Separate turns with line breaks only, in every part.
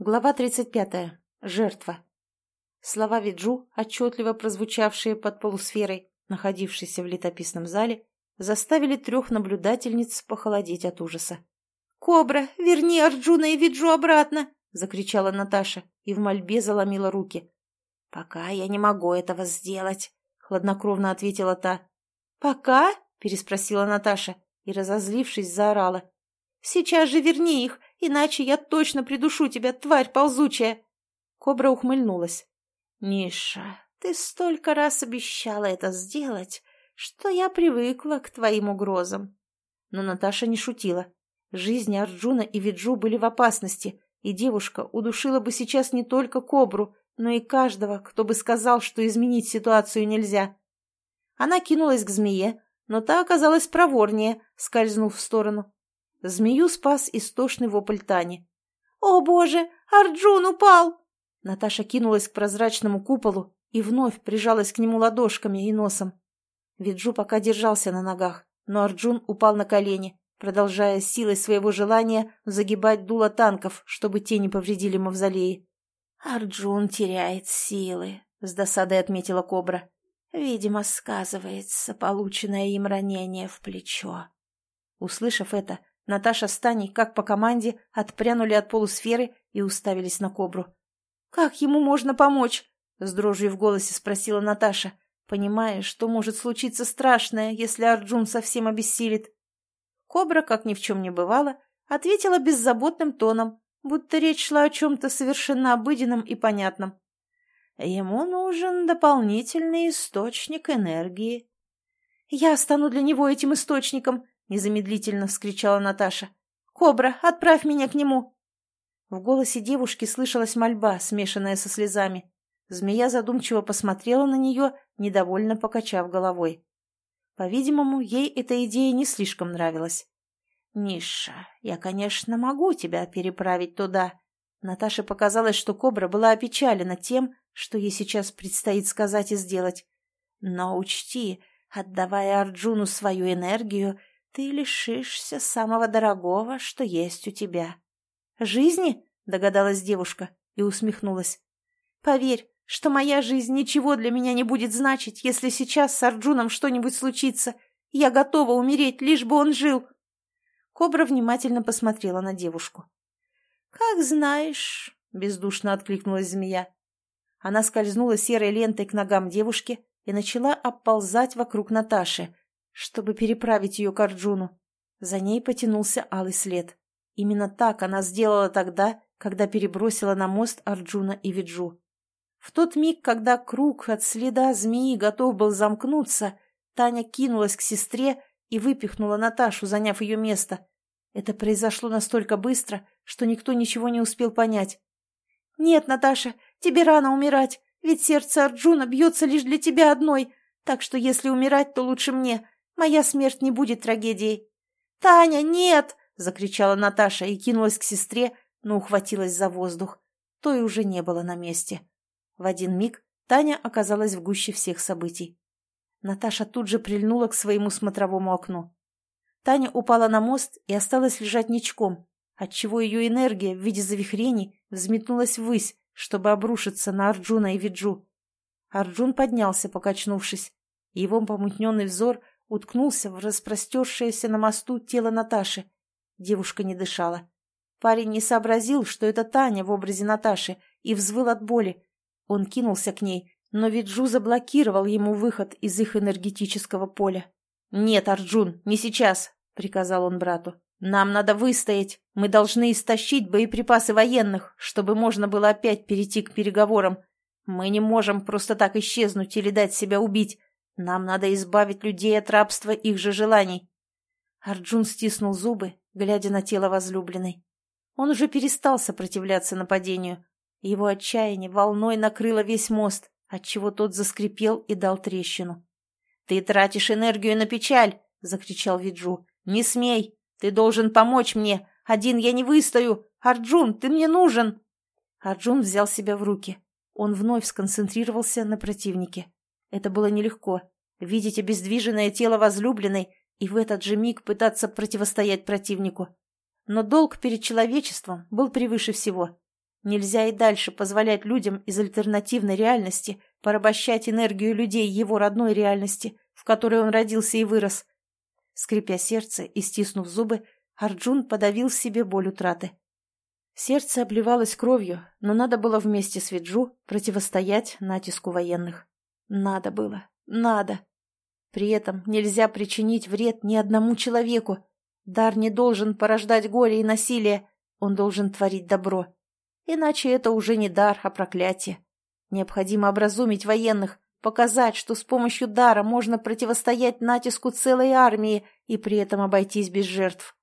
Глава 35. Жертва. Слова Виджу, отчетливо прозвучавшие под полусферой, находившейся в летописном зале, заставили трех наблюдательниц похолодеть от ужаса. «Кобра, верни Арджуна и Виджу обратно!» — закричала Наташа и в мольбе заломила руки. «Пока я не могу этого сделать», — хладнокровно ответила та. «Пока?» — переспросила Наташа и, разозлившись, заорала. «Сейчас же верни их, иначе я точно придушу тебя, тварь ползучая!» Кобра ухмыльнулась. «Ниша, ты столько раз обещала это сделать, что я привыкла к твоим угрозам». Но Наташа не шутила. Жизни Арджуна и Виджу были в опасности, и девушка удушила бы сейчас не только Кобру, но и каждого, кто бы сказал, что изменить ситуацию нельзя. Она кинулась к змее, но та оказалась проворнее, скользнув в сторону. Змею спас истошный вопль Тани. «О, боже! Арджун упал!» Наташа кинулась к прозрачному куполу и вновь прижалась к нему ладошками и носом. Виджу пока держался на ногах, но Арджун упал на колени, продолжая силой своего желания загибать дуло танков, чтобы те не повредили мавзолеи. «Арджун теряет силы», — с досадой отметила Кобра. «Видимо, сказывается полученное им ранение в плечо». Услышав это, Наташа с Таней, как по команде, отпрянули от полусферы и уставились на кобру. «Как ему можно помочь?» — с дрожью в голосе спросила Наташа, понимая, что может случиться страшное, если Арджун совсем обессилит. Кобра, как ни в чем не бывало, ответила беззаботным тоном, будто речь шла о чем-то совершенно обыденном и понятном. Ему нужен дополнительный источник энергии. «Я стану для него этим источником!» — незамедлительно вскричала Наташа. «Кобра, отправь меня к нему!» В голосе девушки слышалась мольба, смешанная со слезами. Змея задумчиво посмотрела на нее, недовольно покачав головой. По-видимому, ей эта идея не слишком нравилась. «Ниша, я, конечно, могу тебя переправить туда». Наташе показалось, что кобра была опечалена тем, что ей сейчас предстоит сказать и сделать. «Но учти, отдавая Арджуну свою энергию, ты лишишься самого дорогого, что есть у тебя. «Жизни?» — догадалась девушка и усмехнулась. «Поверь, что моя жизнь ничего для меня не будет значить, если сейчас с Арджуном что-нибудь случится. Я готова умереть, лишь бы он жил». Кобра внимательно посмотрела на девушку. «Как знаешь», — бездушно откликнулась змея. Она скользнула серой лентой к ногам девушки и начала оползать вокруг Наташи, чтобы переправить ее к Арджуну. За ней потянулся алый след. Именно так она сделала тогда, когда перебросила на мост Арджуна и Виджу. В тот миг, когда круг от следа змеи готов был замкнуться, Таня кинулась к сестре и выпихнула Наташу, заняв ее место. Это произошло настолько быстро, что никто ничего не успел понять. «Нет, Наташа, тебе рано умирать, ведь сердце Арджуна бьется лишь для тебя одной, так что если умирать, то лучше мне. Моя смерть не будет трагедией. «Таня, нет!» — закричала Наташа и кинулась к сестре, но ухватилась за воздух. Той уже не было на месте. В один миг Таня оказалась в гуще всех событий. Наташа тут же прильнула к своему смотровому окну. Таня упала на мост и осталась лежать ничком, отчего ее энергия в виде завихрений взметнулась ввысь, чтобы обрушиться на Арджуна и Виджу. Арджун поднялся, покачнувшись. Его помутненный взор уткнулся в распростершееся на мосту тело Наташи. Девушка не дышала. Парень не сообразил, что это Таня в образе Наташи, и взвыл от боли. Он кинулся к ней, но Виджу заблокировал ему выход из их энергетического поля. «Нет, Арджун, не сейчас!» — приказал он брату. «Нам надо выстоять. Мы должны истощить боеприпасы военных, чтобы можно было опять перейти к переговорам. Мы не можем просто так исчезнуть или дать себя убить. Нам надо избавить людей от рабства их же желаний. Арджун стиснул зубы, глядя на тело возлюбленной. Он уже перестал сопротивляться нападению. Его отчаяние волной накрыло весь мост, отчего тот заскрипел и дал трещину. «Ты тратишь энергию на печаль!» — закричал Виджу. «Не смей! Ты должен помочь мне! Один я не выстою! Арджун, ты мне нужен!» Арджун взял себя в руки. Он вновь сконцентрировался на противнике. Это было нелегко. Видеть обездвиженное тело возлюбленной и в этот же миг пытаться противостоять противнику. Но долг перед человечеством был превыше всего. Нельзя и дальше позволять людям из альтернативной реальности порабощать энергию людей его родной реальности, в которой он родился и вырос. Скрипя сердце и стиснув зубы, Арджун подавил себе боль утраты. Сердце обливалось кровью, но надо было вместе с Виджу противостоять натиску военных. Надо было, надо. При этом нельзя причинить вред ни одному человеку. Дар не должен порождать горе и насилие, он должен творить добро. Иначе это уже не дар, а проклятие. Необходимо образумить военных, показать, что с помощью дара можно противостоять натиску целой армии и при этом обойтись без жертв.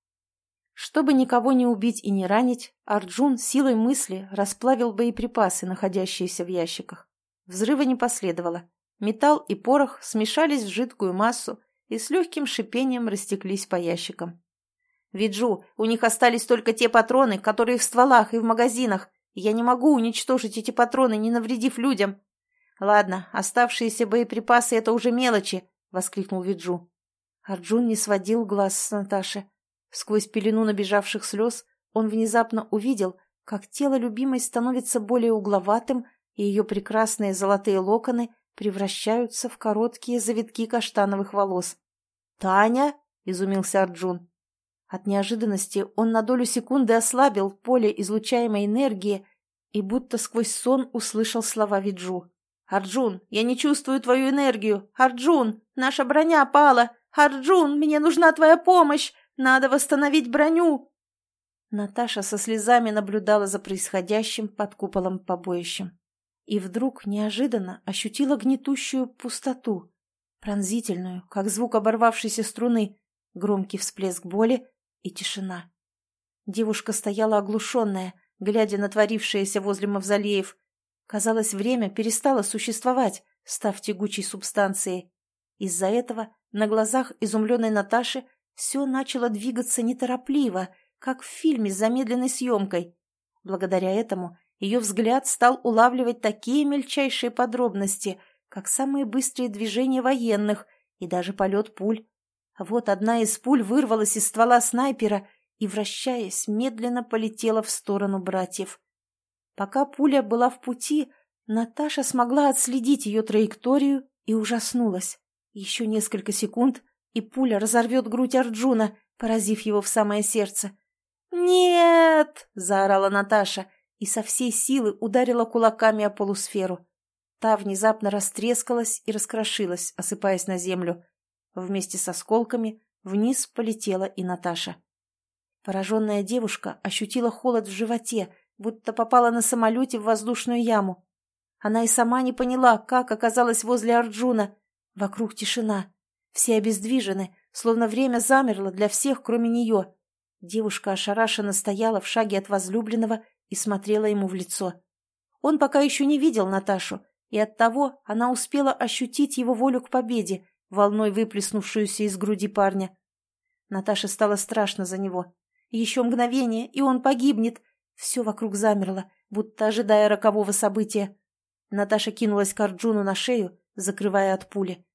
Чтобы никого не убить и не ранить, Арджун силой мысли расплавил боеприпасы, находящиеся в ящиках. Взрыва не последовало. Металл и порох смешались в жидкую массу и с легким шипением растеклись по ящикам. «Виджу, у них остались только те патроны, которые в стволах и в магазинах. Я не могу уничтожить эти патроны, не навредив людям». «Ладно, оставшиеся боеприпасы — это уже мелочи», — воскликнул Виджу. Арджун не сводил глаз с Наташи. Сквозь пелену набежавших слез он внезапно увидел, как тело любимой становится более угловатым, и ее прекрасные золотые локоны превращаются в короткие завитки каштановых волос. «Таня!» — изумился Арджун. От неожиданности он на долю секунды ослабил поле излучаемой энергии и будто сквозь сон услышал слова Виджу. «Арджун, я не чувствую твою энергию! Арджун, наша броня пала! Арджун, мне нужна твоя помощь! Надо восстановить броню!» Наташа со слезами наблюдала за происходящим под куполом побоищем и вдруг неожиданно ощутила гнетущую пустоту, пронзительную, как звук оборвавшейся струны, громкий всплеск боли и тишина. Девушка стояла оглушенная, глядя на творившееся возле мавзолеев. Казалось, время перестало существовать, став тягучей субстанцией. Из-за этого на глазах изумленной Наташи все начало двигаться неторопливо, как в фильме с замедленной съемкой. Благодаря этому ее взгляд стал улавливать такие мельчайшие подробности, как самые быстрые движения военных и даже полет пуль. Вот одна из пуль вырвалась из ствола снайпера и, вращаясь, медленно полетела в сторону братьев. Пока пуля была в пути, Наташа смогла отследить ее траекторию и ужаснулась. Еще несколько секунд, и пуля разорвет грудь Арджуна, поразив его в самое сердце. «Нет!» — заорала Наташа и со всей силы ударила кулаками о полусферу. Та внезапно растрескалась и раскрошилась, осыпаясь на землю. Вместе с осколками вниз полетела и Наташа. Пораженная девушка ощутила холод в животе, будто попала на самолете в воздушную яму. Она и сама не поняла, как оказалась возле Арджуна. Вокруг тишина. Все обездвижены, словно время замерло для всех, кроме нее. Девушка ошарашенно стояла в шаге от возлюбленного и смотрела ему в лицо. Он пока еще не видел Наташу, и оттого она успела ощутить его волю к победе, волной выплеснувшуюся из груди парня. Наташе стало страшно за него. Еще мгновение, и он погибнет. Все вокруг замерло, будто ожидая рокового события. Наташа кинулась к Арджуну на шею, закрывая от пули.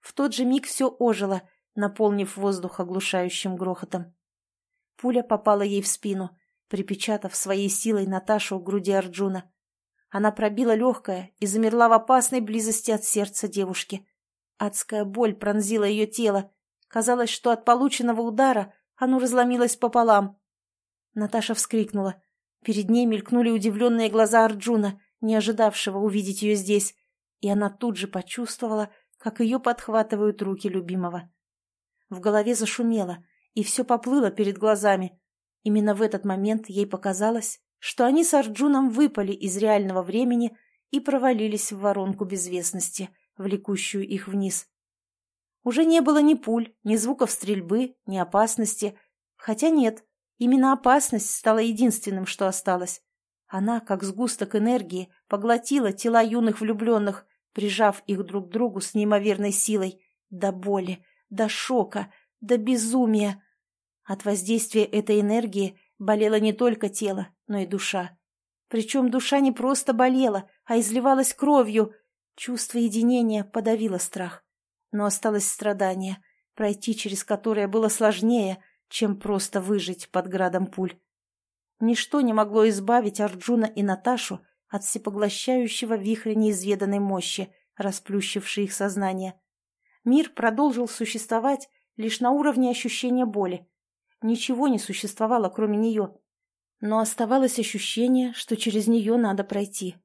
В тот же миг все ожило, наполнив воздух оглушающим грохотом. Пуля попала ей в спину, припечатав своей силой Наташу к груди Арджуна. Она пробила легкое и замерла в опасной близости от сердца девушки. Адская боль пронзила ее тело. Казалось, что от полученного удара оно разломилось пополам. Наташа вскрикнула. Перед ней мелькнули удивленные глаза Арджуна, не ожидавшего увидеть ее здесь, и она тут же почувствовала, как ее подхватывают руки любимого. В голове зашумело, и все поплыло перед глазами. Именно в этот момент ей показалось, что они с Арджуном выпали из реального времени и провалились в воронку безвестности, влекущую их вниз. Уже не было ни пуль, ни звуков стрельбы, ни опасности. Хотя нет, именно опасность стала единственным, что осталось. Она, как сгусток энергии, поглотила тела юных влюбленных, прижав их друг к другу с неимоверной силой, до боли, до шока, до безумия. От воздействия этой энергии болело не только тело, но и душа. Причем душа не просто болела, а изливалась кровью. Чувство единения подавило страх. Но осталось страдание, пройти через которое было сложнее, чем просто выжить под градом пуль. Ничто не могло избавить Арджуна и Наташу от всепоглощающего вихря неизведанной мощи, расплющившей их сознание. Мир продолжил существовать лишь на уровне ощущения боли. Ничего не существовало, кроме нее. Но оставалось ощущение, что через нее надо пройти.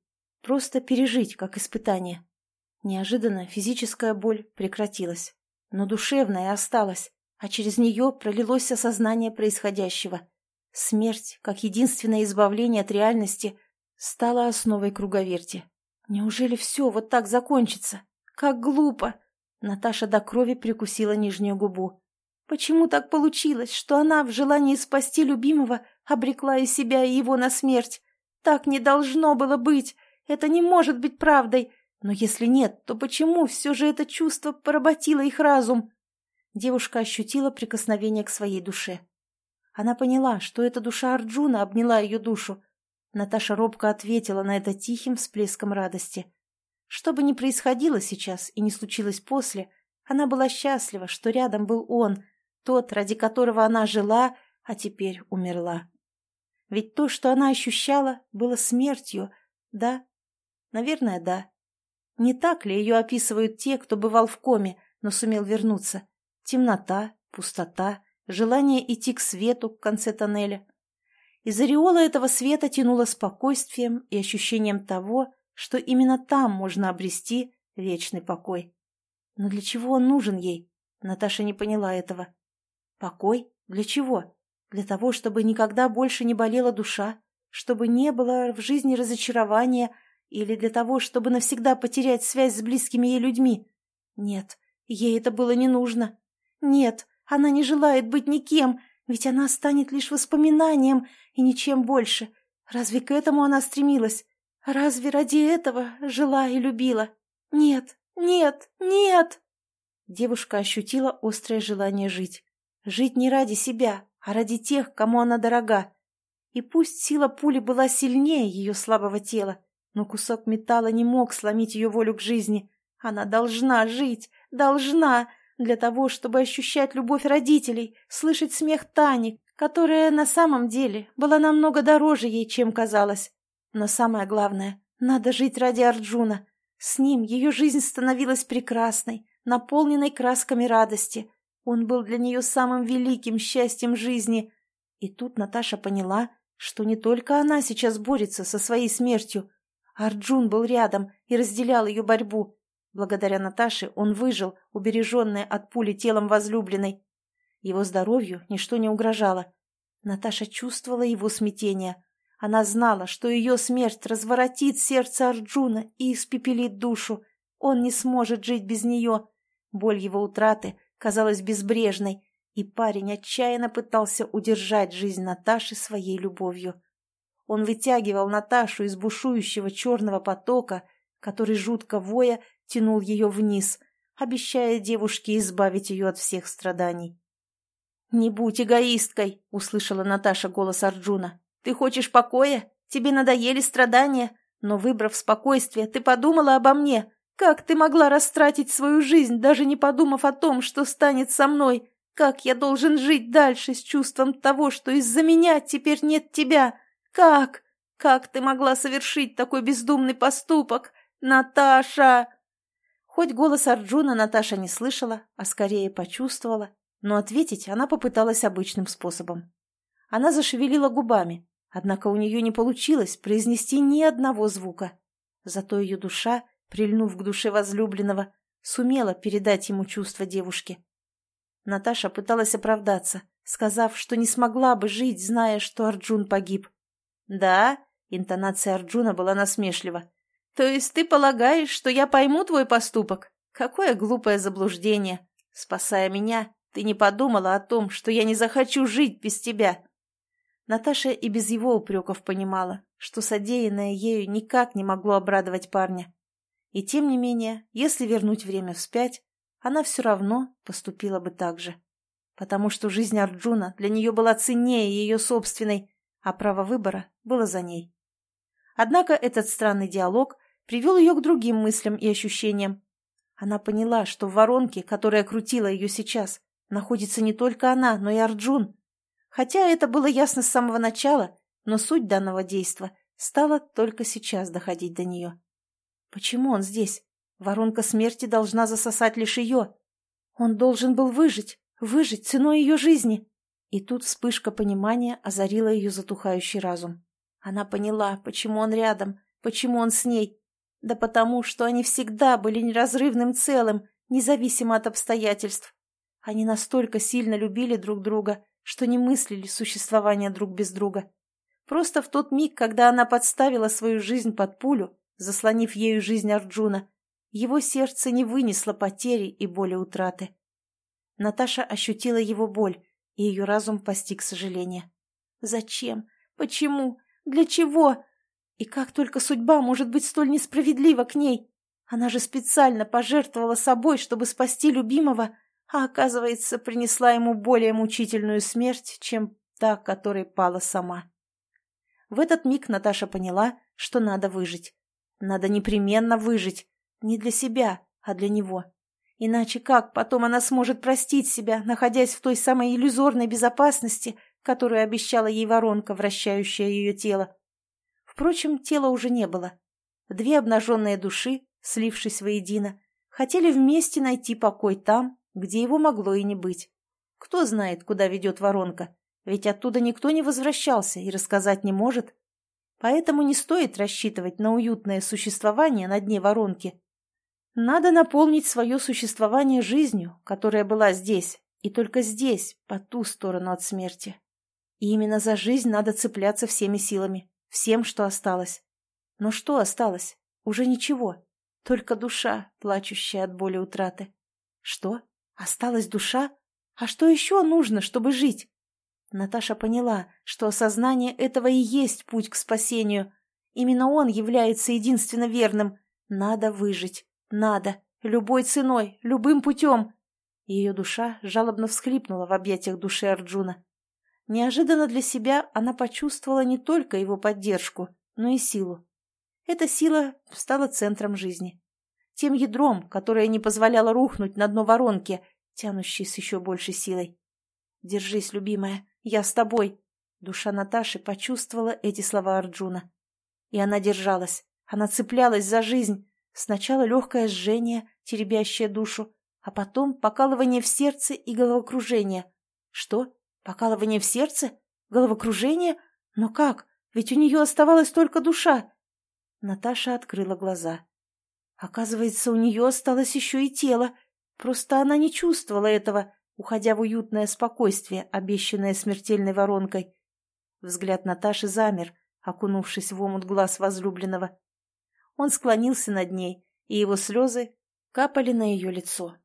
Просто пережить, как испытание. Неожиданно физическая боль прекратилась, но душевная осталась, а через нее пролилось осознание происходящего. Смерть, как единственное избавление от реальности, стала основой круговерти. Неужели все вот так закончится? Как глупо! Наташа до крови прикусила нижнюю губу. Почему так получилось, что она в желании спасти любимого обрекла и себя, и его на смерть? Так не должно было быть. Это не может быть правдой. Но если нет, то почему все же это чувство поработило их разум? Девушка ощутила прикосновение к своей душе. Она поняла, что эта душа Арджуна обняла ее душу. Наташа робко ответила на это тихим всплеском радости. Что бы ни происходило сейчас и не случилось после, она была счастлива, что рядом был он, тот, ради которого она жила, а теперь умерла. Ведь то, что она ощущала, было смертью, да? Наверное, да. Не так ли ее описывают те, кто бывал в коме, но сумел вернуться? Темнота, пустота, желание идти к свету в конце тоннеля. Из ореола этого света тянуло спокойствием и ощущением того, что именно там можно обрести вечный покой. Но для чего он нужен ей? Наташа не поняла этого. Покой? Для чего? Для того, чтобы никогда больше не болела душа, чтобы не было в жизни разочарования или для того, чтобы навсегда потерять связь с близкими ей людьми? Нет, ей это было не нужно. Нет, она не желает быть никем, ведь она станет лишь воспоминанием и ничем больше. Разве к этому она стремилась? Разве ради этого жила и любила? Нет, нет, нет! Девушка ощутила острое желание жить. Жить не ради себя, а ради тех, кому она дорога. И пусть сила пули была сильнее ее слабого тела, но кусок металла не мог сломить ее волю к жизни. Она должна жить, должна, для того, чтобы ощущать любовь родителей, слышать смех Тани, которая на самом деле была намного дороже ей, чем казалось. Но самое главное, надо жить ради Арджуна. С ним ее жизнь становилась прекрасной, наполненной красками радости. Он был для нее самым великим счастьем жизни. И тут Наташа поняла, что не только она сейчас борется со своей смертью. Арджун был рядом и разделял ее борьбу. Благодаря Наташе он выжил, убереженный от пули телом возлюбленной. Его здоровью ничто не угрожало. Наташа чувствовала его смятение. Она знала, что ее смерть разворотит сердце Арджуна и испепелит душу. Он не сможет жить без нее. Боль его утраты казалась безбрежной, и парень отчаянно пытался удержать жизнь Наташи своей любовью. Он вытягивал Наташу из бушующего черного потока, который, жутко воя, тянул ее вниз, обещая девушке избавить ее от всех страданий. «Не будь эгоисткой!» — услышала Наташа голос Арджуна. Ты хочешь покоя? Тебе надоели страдания? Но, выбрав спокойствие, ты подумала обо мне. Как ты могла растратить свою жизнь, даже не подумав о том, что станет со мной? Как я должен жить дальше с чувством того, что из-за меня теперь нет тебя? Как? Как ты могла совершить такой бездумный поступок? Наташа!» Хоть голос Арджуна Наташа не слышала, а скорее почувствовала, но ответить она попыталась обычным способом. Она зашевелила губами, Однако у нее не получилось произнести ни одного звука. Зато ее душа, прильнув к душе возлюбленного, сумела передать ему чувства девушки. Наташа пыталась оправдаться, сказав, что не смогла бы жить, зная, что Арджун погиб. «Да?» — интонация Арджуна была насмешлива. «То есть ты полагаешь, что я пойму твой поступок? Какое глупое заблуждение! Спасая меня, ты не подумала о том, что я не захочу жить без тебя!» Наташа и без его упреков понимала, что содеянное ею никак не могло обрадовать парня. И тем не менее, если вернуть время вспять, она все равно поступила бы так же. Потому что жизнь Арджуна для нее была ценнее ее собственной, а право выбора было за ней. Однако этот странный диалог привел ее к другим мыслям и ощущениям. Она поняла, что в воронке, которая крутила ее сейчас, находится не только она, но и Арджун. Хотя это было ясно с самого начала, но суть данного действа стала только сейчас доходить до нее. Почему он здесь? Воронка смерти должна засосать лишь ее. Он должен был выжить, выжить ценой ее жизни. И тут вспышка понимания озарила ее затухающий разум. Она поняла, почему он рядом, почему он с ней. Да потому, что они всегда были неразрывным целым, независимо от обстоятельств. Они настолько сильно любили друг друга, что не мыслили существования друг без друга. Просто в тот миг, когда она подставила свою жизнь под пулю, заслонив ею жизнь Арджуна, его сердце не вынесло потери и боли утраты. Наташа ощутила его боль, и ее разум постиг сожаление. Зачем? Почему? Для чего? И как только судьба может быть столь несправедлива к ней? Она же специально пожертвовала собой, чтобы спасти любимого, а, оказывается, принесла ему более мучительную смерть, чем та, которой пала сама. В этот миг Наташа поняла, что надо выжить. Надо непременно выжить. Не для себя, а для него. Иначе как потом она сможет простить себя, находясь в той самой иллюзорной безопасности, которую обещала ей воронка, вращающая ее тело? Впрочем, тела уже не было. Две обнаженные души, слившись воедино, хотели вместе найти покой там, где его могло и не быть. Кто знает, куда ведет воронка, ведь оттуда никто не возвращался и рассказать не может. Поэтому не стоит рассчитывать на уютное существование на дне воронки. Надо наполнить свое существование жизнью, которая была здесь, и только здесь, по ту сторону от смерти. И именно за жизнь надо цепляться всеми силами, всем, что осталось. Но что осталось? Уже ничего. Только душа, плачущая от боли утраты. Что? Осталась душа? А что еще нужно, чтобы жить? Наташа поняла, что осознание этого и есть путь к спасению. Именно он является единственно верным. Надо выжить. Надо. Любой ценой, любым путем. Ее душа жалобно всхлипнула в объятиях души Арджуна. Неожиданно для себя она почувствовала не только его поддержку, но и силу. Эта сила стала центром жизни. Тем ядром, которое не позволяло рухнуть на дно воронки, тянущей с еще большей силой. «Держись, любимая, я с тобой!» Душа Наташи почувствовала эти слова Арджуна. И она держалась, она цеплялась за жизнь. Сначала легкое жжение, теребящее душу, а потом покалывание в сердце и головокружение. Что? Покалывание в сердце? Головокружение? Но как? Ведь у нее оставалась только душа. Наташа открыла глаза. Оказывается, у нее осталось еще и тело. Просто она не чувствовала этого, уходя в уютное спокойствие, обещанное смертельной воронкой. Взгляд Наташи замер, окунувшись в омут глаз возлюбленного. Он склонился над ней, и его слезы капали на ее лицо.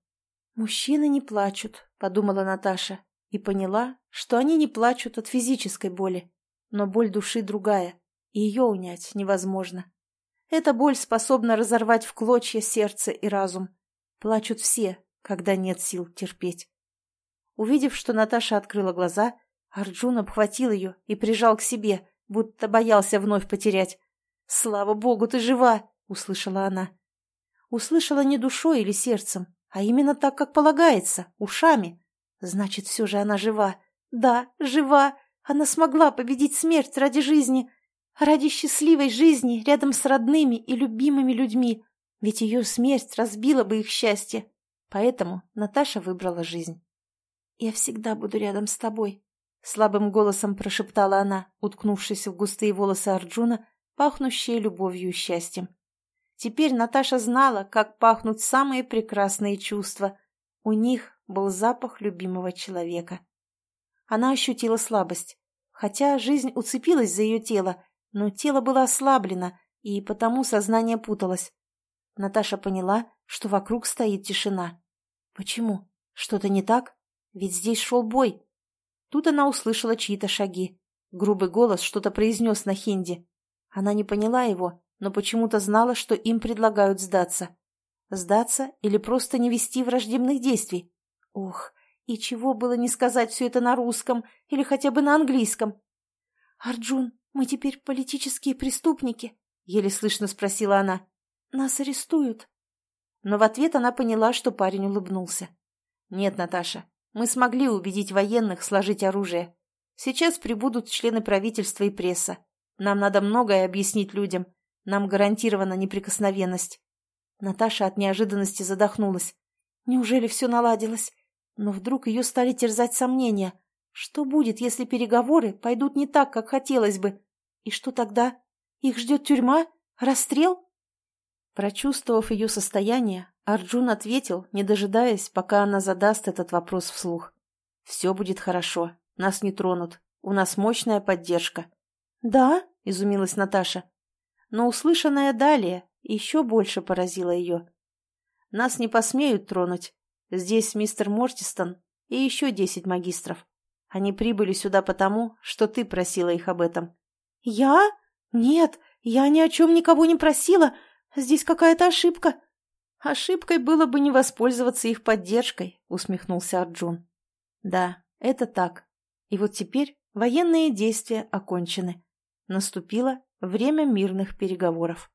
«Мужчины не плачут», — подумала Наташа, и поняла, что они не плачут от физической боли, но боль души другая, и ее унять невозможно. Эта боль способна разорвать в клочья сердце и разум. Плачут все, когда нет сил терпеть. Увидев, что Наташа открыла глаза, Арджун обхватил ее и прижал к себе, будто боялся вновь потерять. «Слава богу, ты жива!» — услышала она. Услышала не душой или сердцем, а именно так, как полагается, ушами. Значит, все же она жива. Да, жива. Она смогла победить смерть ради жизни. Ради счастливой жизни рядом с родными и любимыми людьми. Ведь ее смерть разбила бы их счастье. Поэтому Наташа выбрала жизнь. «Я всегда буду рядом с тобой», — слабым голосом прошептала она, уткнувшись в густые волосы Арджуна, пахнущие любовью и счастьем. Теперь Наташа знала, как пахнут самые прекрасные чувства. У них был запах любимого человека. Она ощутила слабость. Хотя жизнь уцепилась за ее тело, но тело было ослаблено, и потому сознание путалось. Наташа поняла, что вокруг стоит тишина. Почему? Что-то не так? Ведь здесь шел бой. Тут она услышала чьи-то шаги. Грубый голос что-то произнес на хинди. Она не поняла его, но почему-то знала, что им предлагают сдаться. Сдаться или просто не вести враждебных действий. Ох, и чего было не сказать все это на русском или хотя бы на английском? «Арджун, мы теперь политические преступники?» — еле слышно спросила она. «Нас арестуют». Но в ответ она поняла, что парень улыбнулся. «Нет, Наташа, мы смогли убедить военных сложить оружие. Сейчас прибудут члены правительства и пресса. Нам надо многое объяснить людям. Нам гарантирована неприкосновенность. Наташа от неожиданности задохнулась. Неужели все наладилось? Но вдруг ее стали терзать сомнения. Что будет, если переговоры пойдут не так, как хотелось бы? И что тогда? Их ждет тюрьма? Расстрел? Прочувствовав ее состояние, Арджун ответил, не дожидаясь, пока она задаст этот вопрос вслух. «Все будет хорошо. Нас не тронут. У нас мощная поддержка». «Да?» — изумилась Наташа. Но услышанное далее еще больше поразило ее. «Нас не посмеют тронуть. Здесь мистер Мортистон и еще десять магистров. Они прибыли сюда потому, что ты просила их об этом». «Я? Нет, я ни о чем никого не просила. Здесь какая-то ошибка». «Ошибкой было бы не воспользоваться их поддержкой», — усмехнулся Арджун. «Да, это так. И вот теперь военные действия окончены. Наступило время мирных переговоров».